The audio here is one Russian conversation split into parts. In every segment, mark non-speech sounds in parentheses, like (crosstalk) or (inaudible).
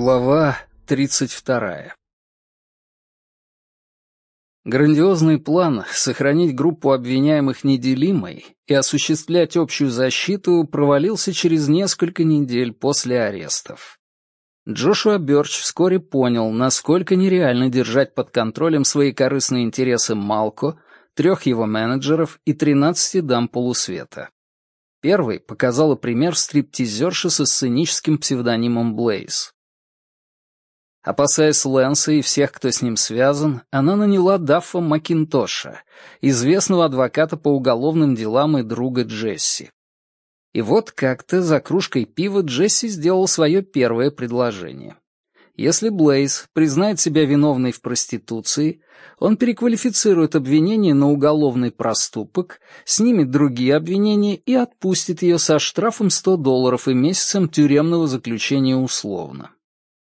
Глава 32. Грандиозный план сохранить группу обвиняемых неделимой и осуществлять общую защиту провалился через несколько недель после арестов. Джошуа Бёрч вскоре понял, насколько нереально держать под контролем свои корыстные интересы Малко, трех его менеджеров и 13 дам полусвета. Первый показала пример стриптизерши со сценическим псевдонимом Блейз. Опасаясь Лэнса и всех, кто с ним связан, она наняла Даффа Макинтоша, известного адвоката по уголовным делам и друга Джесси. И вот как-то за кружкой пива Джесси сделал свое первое предложение. Если Блейз признает себя виновной в проституции, он переквалифицирует обвинение на уголовный проступок, снимет другие обвинения и отпустит ее со штрафом 100 долларов и месяцем тюремного заключения условно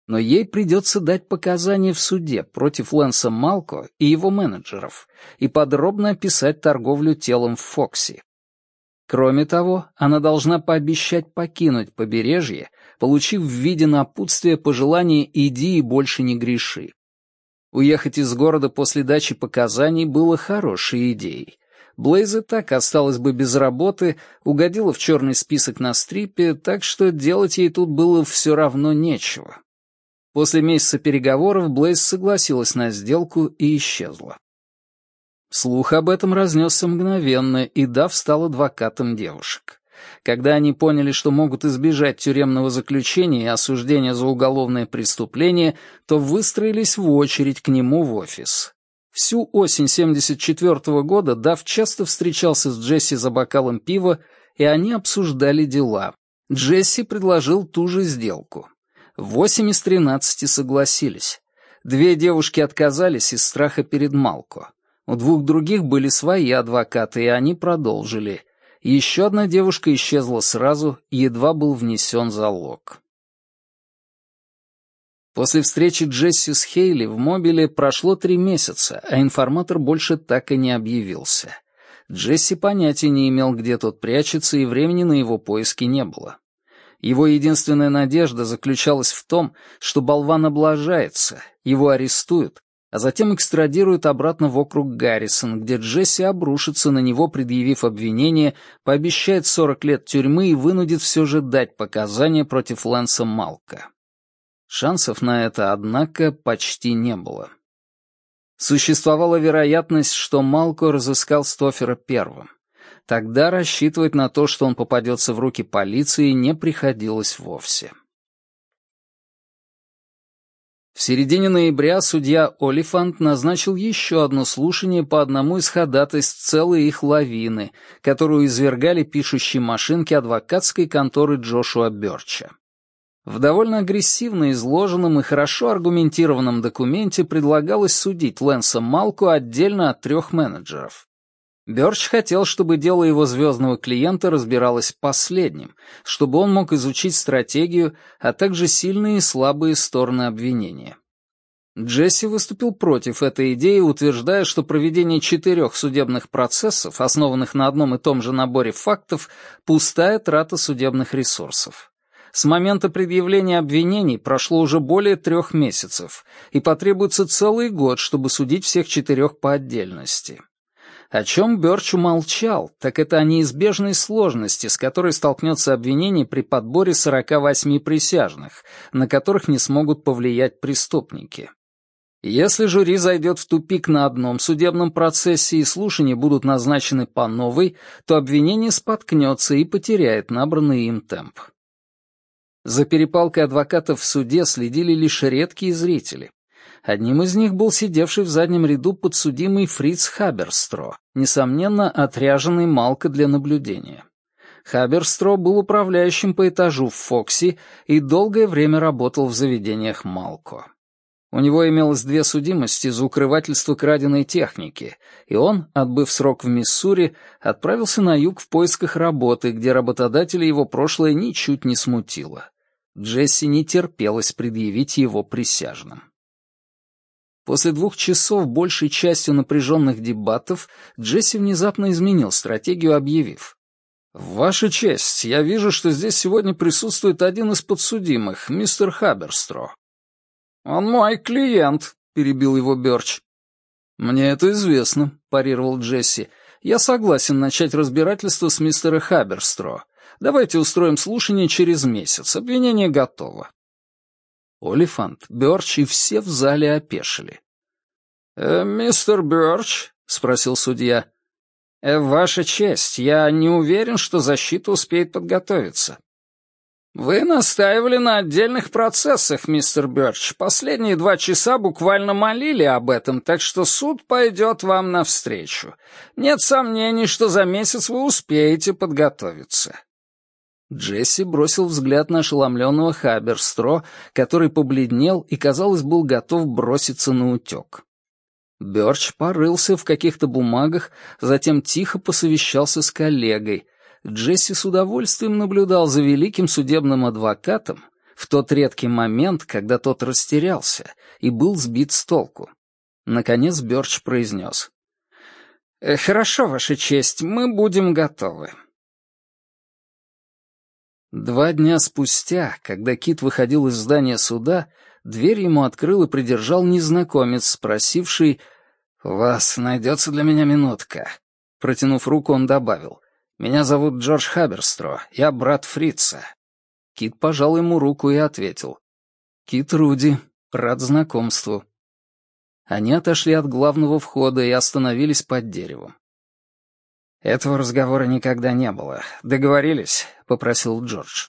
но ей придется дать показания в суде против Лэнса Малко и его менеджеров и подробно описать торговлю телом в Фокси. Кроме того, она должна пообещать покинуть побережье, получив в виде напутствия пожелание «иди и больше не греши». Уехать из города после дачи показаний было хорошей идеей. Блейз и так осталась бы без работы, угодила в черный список на стрипе, так что делать ей тут было все равно нечего. После месяца переговоров Блейз согласилась на сделку и исчезла. Слух об этом разнесся мгновенно, и Дав стал адвокатом девушек. Когда они поняли, что могут избежать тюремного заключения и осуждения за уголовное преступление, то выстроились в очередь к нему в офис. Всю осень 74 -го года Дав часто встречался с Джесси за бокалом пива, и они обсуждали дела. Джесси предложил ту же сделку. Восемь из тринадцати согласились. Две девушки отказались из страха перед Малко. У двух других были свои адвокаты, и они продолжили. Еще одна девушка исчезла сразу, едва был внесен залог. После встречи Джесси с Хейли в мобиле прошло три месяца, а информатор больше так и не объявился. Джесси понятия не имел, где тот прячется, и времени на его поиски не было. Его единственная надежда заключалась в том, что болван облажается, его арестуют, а затем экстрадируют обратно в округ Гаррисон, где Джесси обрушится на него, предъявив обвинение, пообещает 40 лет тюрьмы и вынудит все же дать показания против Лэнса Малка. Шансов на это, однако, почти не было. Существовала вероятность, что Малко разыскал Стофера первым. Тогда рассчитывать на то, что он попадется в руки полиции, не приходилось вовсе. В середине ноября судья Олифант назначил еще одно слушание по одному из ходатайств целой их лавины, которую извергали пишущие машинки адвокатской конторы Джошуа Бёрча. В довольно агрессивно изложенном и хорошо аргументированном документе предлагалось судить Лэнса Малку отдельно от трех менеджеров. Бёрч хотел, чтобы дело его звездного клиента разбиралось последним, чтобы он мог изучить стратегию, а также сильные и слабые стороны обвинения. Джесси выступил против этой идеи, утверждая, что проведение четырех судебных процессов, основанных на одном и том же наборе фактов, пустая трата судебных ресурсов. С момента предъявления обвинений прошло уже более трех месяцев, и потребуется целый год, чтобы судить всех четырех по отдельности. О чем Бёрч умолчал, так это о неизбежной сложности, с которой столкнется обвинение при подборе 48 присяжных, на которых не смогут повлиять преступники. Если жюри зайдет в тупик на одном судебном процессе и слушания будут назначены по новой, то обвинение споткнется и потеряет набранный им темп. За перепалкой адвокатов в суде следили лишь редкие зрители. Одним из них был сидевший в заднем ряду подсудимый Фриц Хаберстро, несомненно, отряженный Малко для наблюдения. Хаберстро был управляющим по этажу в Фокси и долгое время работал в заведениях Малко. У него имелось две судимости за укрывательство краденой техники, и он, отбыв срок в Миссури, отправился на юг в поисках работы, где работодателя его прошлое ничуть не смутило. Джесси не терпелось предъявить его присяжным. После двух часов большей частью напряженных дебатов Джесси внезапно изменил стратегию, объявив. «Ваша честь, я вижу, что здесь сегодня присутствует один из подсудимых, мистер Хаберстро». «Он мой клиент», — перебил его Бёрч. «Мне это известно», — парировал Джесси. «Я согласен начать разбирательство с мистера Хаберстро. Давайте устроим слушание через месяц. Обвинение готово». Олифант, Бёрч и все в зале опешили. «Э, «Мистер Бёрч?» — спросил судья. Э, «Ваша честь, я не уверен, что защита успеет подготовиться». «Вы настаивали на отдельных процессах, мистер Бёрч. Последние два часа буквально молили об этом, так что суд пойдет вам навстречу. Нет сомнений, что за месяц вы успеете подготовиться». Джесси бросил взгляд на ошеломленного Хаберстро, который побледнел и, казалось, был готов броситься на утек. Бёрч порылся в каких-то бумагах, затем тихо посовещался с коллегой. Джесси с удовольствием наблюдал за великим судебным адвокатом в тот редкий момент, когда тот растерялся и был сбит с толку. Наконец Бёрч произнес. «Э, «Хорошо, Ваша честь, мы будем готовы». Два дня спустя, когда Кит выходил из здания суда, дверь ему открыл и придержал незнакомец, спросивший «У вас найдется для меня минутка?» Протянув руку, он добавил «Меня зовут Джордж Хаберстро, я брат Фрица». Кит пожал ему руку и ответил «Кит Руди, рад знакомству». Они отошли от главного входа и остановились под деревом. «Этого разговора никогда не было. Договорились?» — попросил Джордж.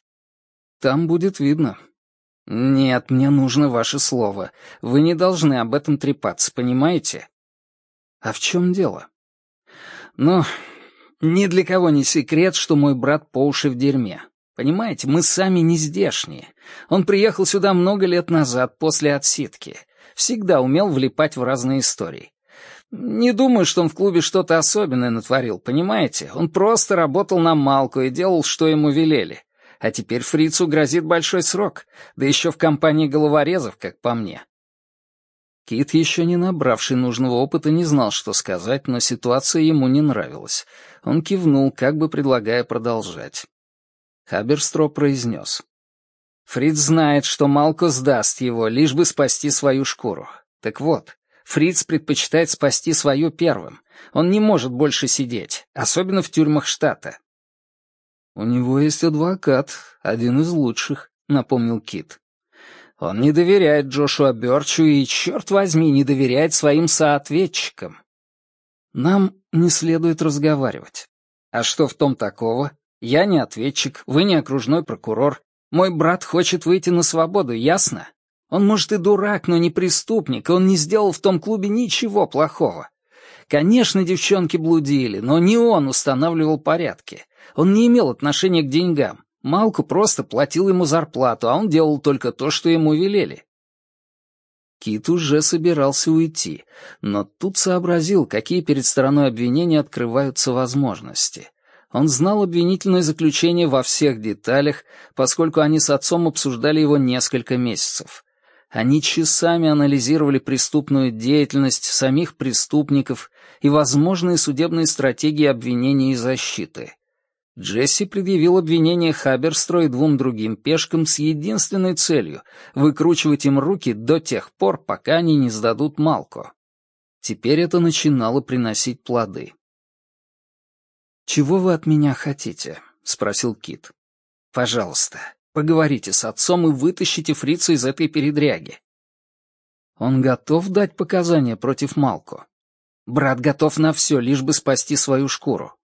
«Там будет видно». «Нет, мне нужно ваше слово. Вы не должны об этом трепаться, понимаете?» «А в чем дело?» «Ну, ни для кого не секрет, что мой брат по уши в дерьме. Понимаете, мы сами не здешние. Он приехал сюда много лет назад, после отсидки. Всегда умел влипать в разные истории. Не думаю, что он в клубе что-то особенное натворил, понимаете? Он просто работал на Малку и делал, что ему велели. А теперь фрицу грозит большой срок, да еще в компании головорезов, как по мне. Кит, еще не набравший нужного опыта, не знал, что сказать, но ситуация ему не нравилась. Он кивнул, как бы предлагая продолжать. Хаберстро произнес. Фриц знает, что Малко сдаст его, лишь бы спасти свою шкуру. Так вот, Фриц предпочитает спасти свою первым. Он не может больше сидеть, особенно в тюрьмах штата. «У него есть адвокат, один из лучших», — напомнил Кит. «Он не доверяет Джошуа Бёрчу и, черт возьми, не доверяет своим соответчикам. Нам не следует разговаривать. А что в том такого? Я не ответчик, вы не окружной прокурор. Мой брат хочет выйти на свободу, ясно? Он, может, и дурак, но не преступник, он не сделал в том клубе ничего плохого. Конечно, девчонки блудили, но не он устанавливал порядки. Он не имел отношения к деньгам. Малку просто платил ему зарплату, а он делал только то, что ему велели. Кит уже собирался уйти, но тут сообразил, какие перед стороной обвинения открываются возможности. Он знал обвинительное заключение во всех деталях, поскольку они с отцом обсуждали его несколько месяцев. Они часами анализировали преступную деятельность самих преступников и возможные судебные стратегии обвинения и защиты. Джесси предъявил обвинение Хаберстрой и двум другим пешкам с единственной целью — выкручивать им руки до тех пор, пока они не сдадут Малко. Теперь это начинало приносить плоды. «Чего вы от меня хотите?» — спросил Кит. «Пожалуйста, Поговорите с отцом и вытащите фрица из этой передряги. Он готов дать показания против Малко. Брат готов на все, лишь бы спасти свою шкуру.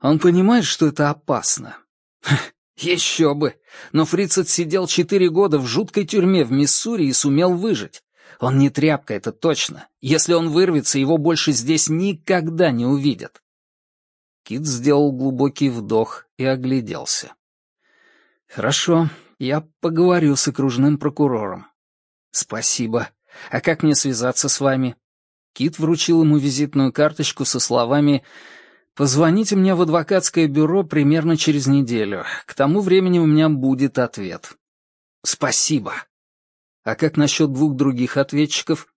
Он понимает, что это опасно. (laughs) Еще бы! Но Фриц отсидел четыре года в жуткой тюрьме в Миссури и сумел выжить. Он не тряпка, это точно. Если он вырвется, его больше здесь никогда не увидят. Кит сделал глубокий вдох и огляделся. «Хорошо, я поговорю с окружным прокурором». «Спасибо. А как мне связаться с вами?» Кит вручил ему визитную карточку со словами «Позвоните мне в адвокатское бюро примерно через неделю. К тому времени у меня будет ответ». «Спасибо». «А как насчет двух других ответчиков?»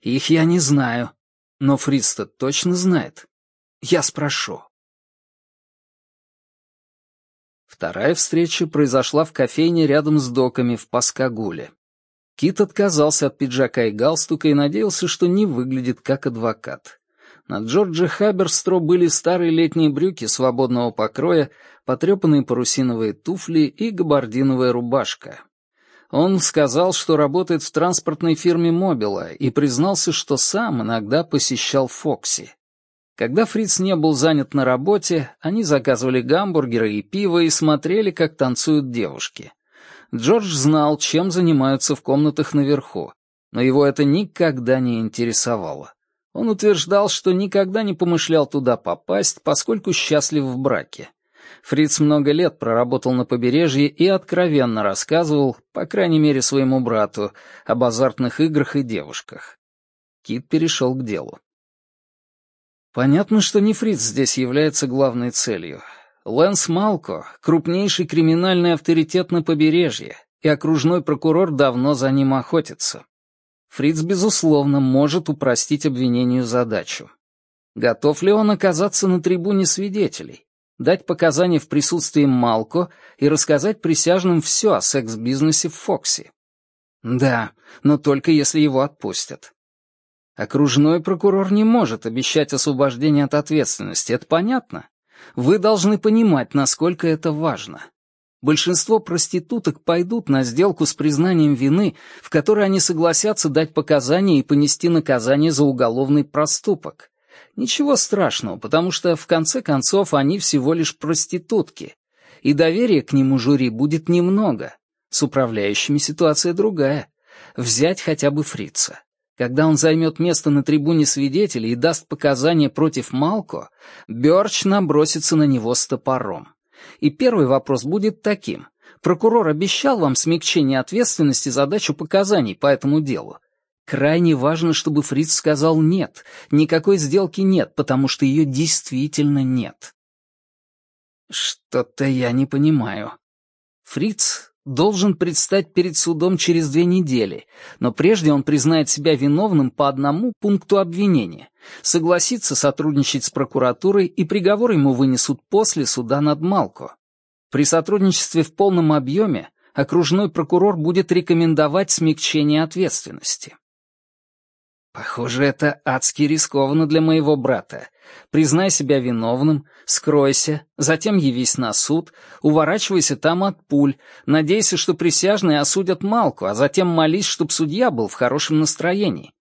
«Их я не знаю. Но Фриц-то точно знает. Я спрошу». Вторая встреча произошла в кофейне рядом с доками в Паскагуле. Кит отказался от пиджака и галстука и надеялся, что не выглядит как адвокат. На Джорджа Хаберстро были старые летние брюки свободного покроя, потрепанные парусиновые туфли и габардиновая рубашка. Он сказал, что работает в транспортной фирме Мобила и признался, что сам иногда посещал Фокси. Когда Фриц не был занят на работе, они заказывали гамбургеры и пиво и смотрели, как танцуют девушки. Джордж знал, чем занимаются в комнатах наверху, но его это никогда не интересовало. Он утверждал, что никогда не помышлял туда попасть, поскольку счастлив в браке. Фриц много лет проработал на побережье и откровенно рассказывал, по крайней мере своему брату, об азартных играх и девушках. Кит перешел к делу. Понятно, что не Фриц здесь является главной целью. Лэнс Малко — крупнейший криминальный авторитет на побережье, и окружной прокурор давно за ним охотится. Фриц, безусловно, может упростить обвинению задачу. Готов ли он оказаться на трибуне свидетелей, дать показания в присутствии Малко и рассказать присяжным все о секс-бизнесе в Фоксе? Да, но только если его отпустят. Окружной прокурор не может обещать освобождение от ответственности, это понятно? Вы должны понимать, насколько это важно. Большинство проституток пойдут на сделку с признанием вины, в которой они согласятся дать показания и понести наказание за уголовный проступок. Ничего страшного, потому что, в конце концов, они всего лишь проститутки. И доверия к нему жюри будет немного. С управляющими ситуация другая. Взять хотя бы фрица. Когда он займет место на трибуне свидетелей и даст показания против Малко, Бёрч набросится на него с топором. И первый вопрос будет таким. Прокурор обещал вам смягчение ответственности за дачу показаний по этому делу. Крайне важно, чтобы Фриц сказал «нет». Никакой сделки нет, потому что ее действительно нет. Что-то я не понимаю. Фриц должен предстать перед судом через две недели, но прежде он признает себя виновным по одному пункту обвинения, согласится сотрудничать с прокуратурой и приговор ему вынесут после суда над Малко. При сотрудничестве в полном объеме окружной прокурор будет рекомендовать смягчение ответственности. Похоже, это адски рискованно для моего брата. Признай себя виновным, скройся, затем явись на суд, уворачивайся там от пуль, надейся, что присяжные осудят Малку, а затем молись, чтобы судья был в хорошем настроении.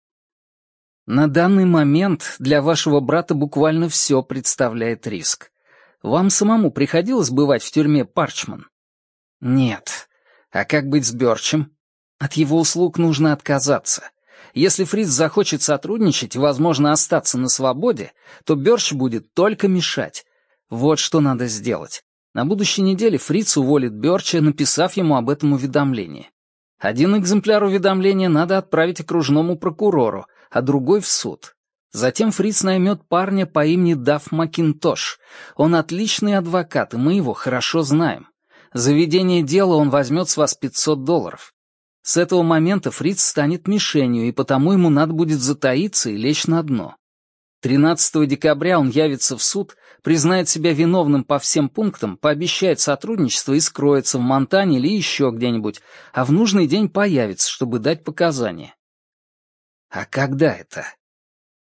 На данный момент для вашего брата буквально все представляет риск. Вам самому приходилось бывать в тюрьме Парчман? Нет. А как быть с Бёрчем? От его услуг нужно отказаться. Если Фриц захочет сотрудничать и, возможно, остаться на свободе, то Бёрч будет только мешать. Вот что надо сделать. На будущей неделе Фриц уволит Бёрча, написав ему об этом уведомление. Один экземпляр уведомления надо отправить окружному прокурору, а другой в суд. Затем Фриц наймет парня по имени Даф Макинтош. Он отличный адвокат, и мы его хорошо знаем. За ведение дела он возьмет с вас 500 долларов. С этого момента Фриц станет мишенью, и потому ему надо будет затаиться и лечь на дно. 13 декабря он явится в суд, признает себя виновным по всем пунктам, пообещает сотрудничество и скроется в Монтане или еще где-нибудь, а в нужный день появится, чтобы дать показания. А когда это?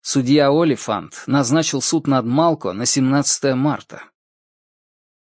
Судья Олифант назначил суд над Малко на 17 марта.